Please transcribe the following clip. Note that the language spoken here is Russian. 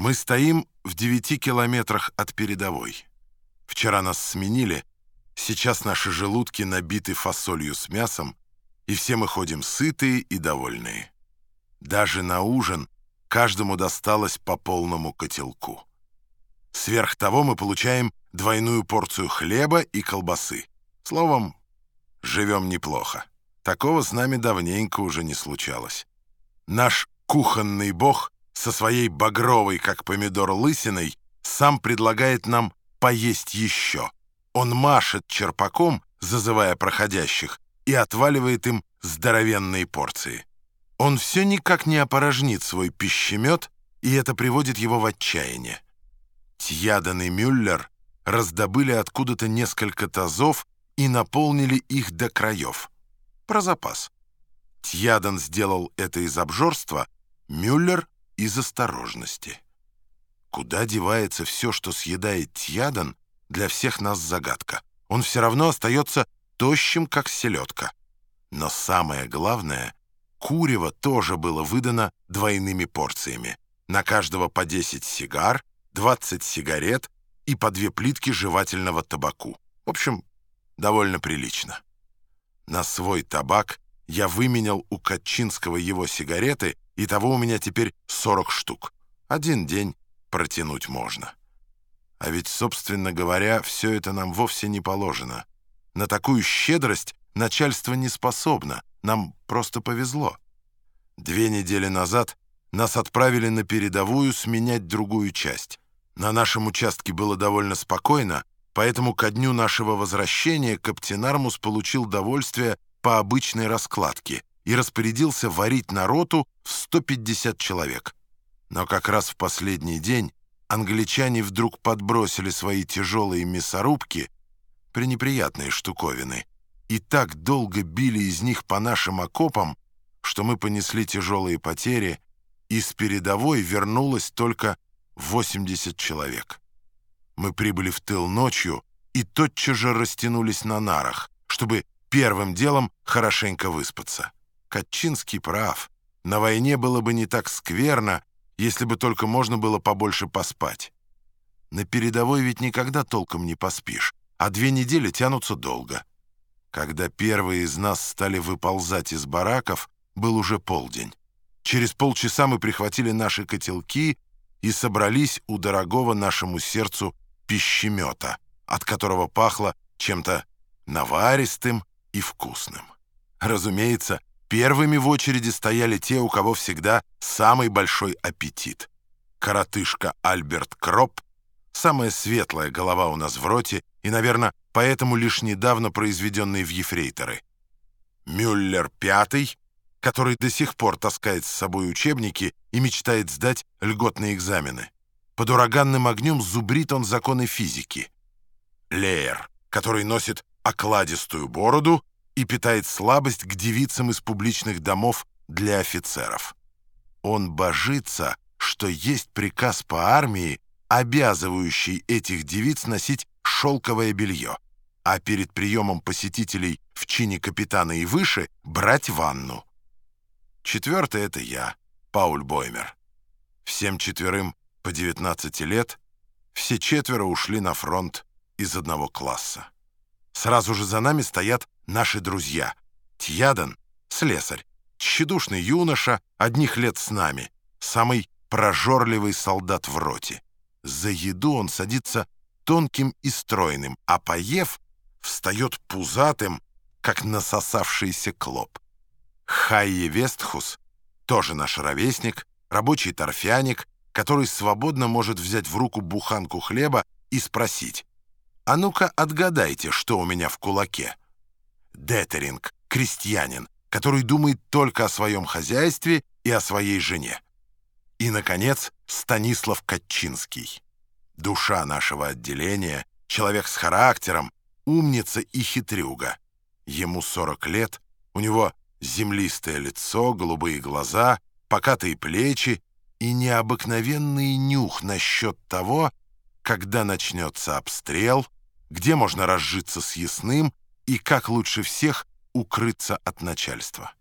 Мы стоим в девяти километрах от передовой. Вчера нас сменили, сейчас наши желудки набиты фасолью с мясом, и все мы ходим сытые и довольные. Даже на ужин каждому досталось по полному котелку. Сверх того мы получаем двойную порцию хлеба и колбасы. Словом, живем неплохо. Такого с нами давненько уже не случалось. Наш кухонный бог со своей багровой, как помидор, лысиной сам предлагает нам поесть еще. Он машет черпаком, зазывая проходящих, и отваливает им здоровенные порции. Он все никак не опорожнит свой пищемет, и это приводит его в отчаяние. Тьядан и Мюллер раздобыли откуда-то несколько тазов и наполнили их до краев. Про запас. Тьядан сделал это из обжорства, Мюллер — из осторожности. Куда девается все, что съедает Тьядан, для всех нас загадка. Он все равно остается тощим, как селедка. Но самое главное, курево тоже было выдано двойными порциями. На каждого по 10 сигар, 20 сигарет и по две плитки жевательного табаку. В общем, довольно прилично. На свой табак я выменял у Катчинского его сигареты и того у меня теперь 40 штук. Один день протянуть можно. А ведь, собственно говоря, все это нам вовсе не положено. На такую щедрость начальство не способно, нам просто повезло. Две недели назад нас отправили на передовую сменять другую часть. На нашем участке было довольно спокойно, поэтому ко дню нашего возвращения Каптенармус получил довольствие по обычной раскладке — и распорядился варить на роту в 150 человек. Но как раз в последний день англичане вдруг подбросили свои тяжелые мясорубки, пренеприятные штуковины, и так долго били из них по нашим окопам, что мы понесли тяжелые потери, и с передовой вернулось только 80 человек. Мы прибыли в тыл ночью и тотчас же растянулись на нарах, чтобы первым делом хорошенько выспаться. Катчинский прав. На войне было бы не так скверно, если бы только можно было побольше поспать. На передовой ведь никогда толком не поспишь, а две недели тянутся долго. Когда первые из нас стали выползать из бараков, был уже полдень. Через полчаса мы прихватили наши котелки и собрались у дорогого нашему сердцу пищемета, от которого пахло чем-то наваристым и вкусным. Разумеется, Первыми в очереди стояли те, у кого всегда самый большой аппетит. Коротышка Альберт Кроп, самая светлая голова у нас в роте и, наверное, поэтому лишь недавно произведенный в ефрейторы. Мюллер пятый, который до сих пор таскает с собой учебники и мечтает сдать льготные экзамены. Под ураганным огнем зубрит он законы физики. Леер, который носит окладистую бороду и питает слабость к девицам из публичных домов для офицеров. Он божится, что есть приказ по армии, обязывающий этих девиц носить шелковое белье, а перед приемом посетителей в чине капитана и выше брать ванну. Четвертый — это я, Пауль Боймер. Всем четверым по 19 лет все четверо ушли на фронт из одного класса. Сразу же за нами стоят наши друзья. Тьядан — слесарь, тщедушный юноша, одних лет с нами, самый прожорливый солдат в роте. За еду он садится тонким и стройным, а поев, встает пузатым, как насосавшийся клоп. Хайе Вестхус, тоже наш ровесник, рабочий торфяник, который свободно может взять в руку буханку хлеба и спросить, «А ну-ка отгадайте, что у меня в кулаке». Детеринг, крестьянин, который думает только о своем хозяйстве и о своей жене. И, наконец, Станислав Катчинский. Душа нашего отделения, человек с характером, умница и хитрюга. Ему 40 лет, у него землистое лицо, голубые глаза, покатые плечи и необыкновенный нюх насчет того, когда начнется обстрел, где можно разжиться с ясным и как лучше всех укрыться от начальства.